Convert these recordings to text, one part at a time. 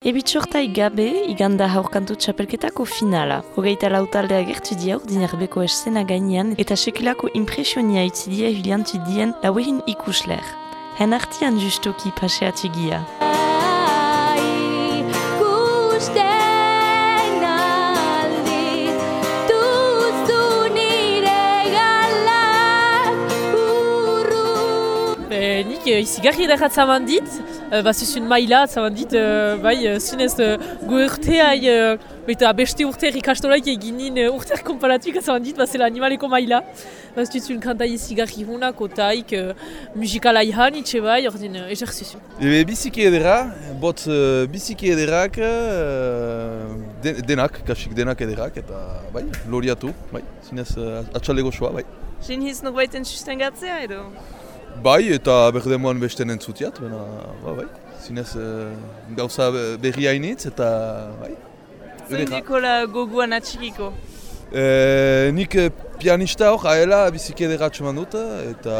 Ebitxortai gabe, iganda haurkantu txapelketako finala. Hogeita lautaldea gertu dia urdinerbeko esena gainean eta sekulako impresionia itzidia hiliantu dien lauehin ikusler. Hen artian justoki paseatigia. nik uh, izigarri edarat zaman dit, uh, ba zuzun maila zaman dit, uh, bai zinez uh, gu urtea, uh, eta beste ikastolaik eginin uh, zaman dit, ba zela animaleko maila. Ba zuzun kanta izigarri hunak, otaik, uh, musikala ihan itxe bai, ordin uh, ejerzizu. Ebe biziki edera, bot uh, biziki ederak, uh, denak, kasik denak ederak, eta bai, loriatu, bai, zinez uh, atxalego soa, bai. Sin hiz nok baiten sustengatzea edo? Bai, eta berdemoan beste entzutiat, baina, ba, bai, zinez uh, gauza berri hainitz, eta, bai. Zein dekola goguan atxikiko? E, nik pianista hor, haela, biziki ederatxo dut, eta,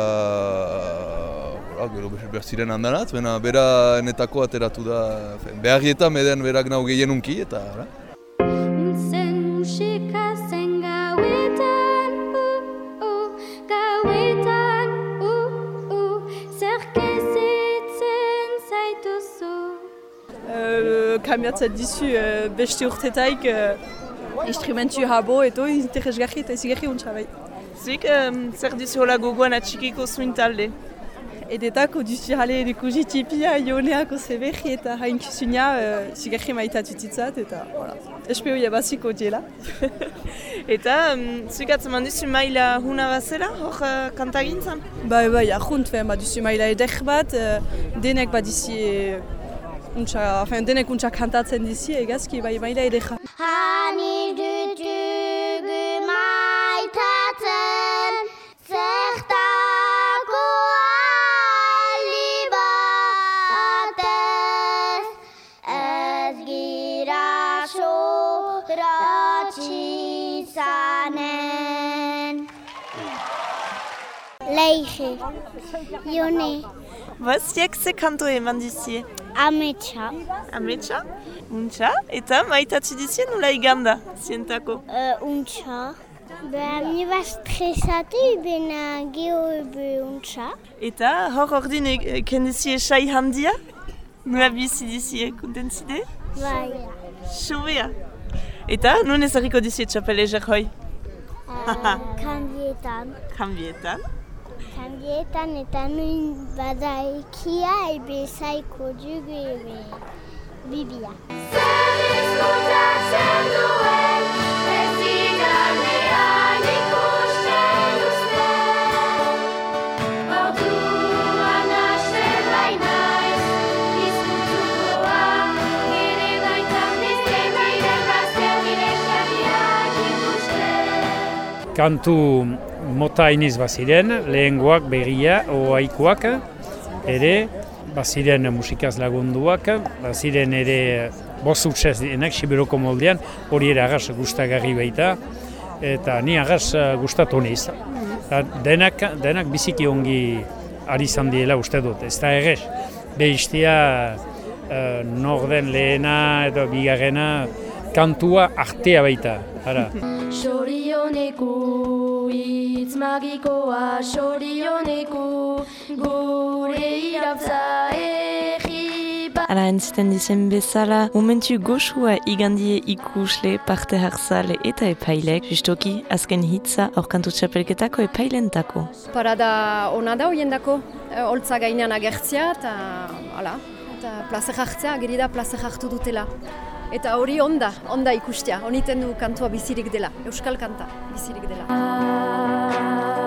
uh, gero behar ziren handanat, baina bera netako ateratu da, beharrietan edan berak nahu gehienunki, eta, ba. Kamiatzat dizu uh, beste urtetaik uh, instrumentu habo eto interesgarri eta izigarri untsa bai. Zik, um, zer dizu hola gogoan atxikiko zuen talde? Edetako dizu jale edeko jitipia, joneako zeberri eta hain kusunia uh, zigarri maitatu titzat eta voilà. Espeo jabaziko diela. eta um, zuik atzaman dizu maila huna bazela hor uh, kantagintzan? Bai, bai, ahunt, ba, dizu maila edek bat, uh, denek bat dizi untsa, enfin, denek untsa kantatzen dizi, egazki bai maila edeka. Hani dutugu maitatzen, zertako aldi batez, ez gira soratxizanen. Leixe, jone. Was, ziek ze kanto eman dizi? Ametsa. Ametsa? Untsa? Eta maitatu dizien nula iganda, zientako? Uh, untsa. Ba, mi ba stresatu bena geho ebe untsa. Eta hor ordin e, kendizie sai handia? Nula bizi dizie kontentzide? Bai. Sobea. Eta nun ezarriko dizie txapel eger hoi? Uh, kambietan. Kambietan? Kambietan eta nuen bada ekia ebe zaiko dugu ebe bibia. Zer izkutatzen duen, ez kantu mota iniz baziren, lehengoak begia, oaikoak, ere, baziren musikaz lagunduak, baziren ere bozutsez dienak, Sibiroko moldean, hori ere agaz gustagarri baita, eta ni agaz gustatu niz. Denak, denak biziki ongi ari izan diela uste dut, ez da egez. Behiztia uh, norden lehena edo bigarrena kantua artea baita. Ara. Sorioneku hitz magikoa sorioneku gure irabza egi Ala entziten dizen bezala, momentu goxua igandie ikusle, parte hartzale eta epailek, justoki azken hitza aurkantu txapelketako epailentako. Parada ona da hoiendako, e, holtza gainean agertzea eta hala, eta plazer hartzea, geri da plazer hartu dutela. Eta hori onda, onda ikustea, honiten du kantua bizirik dela, euskal kanta bizirik dela.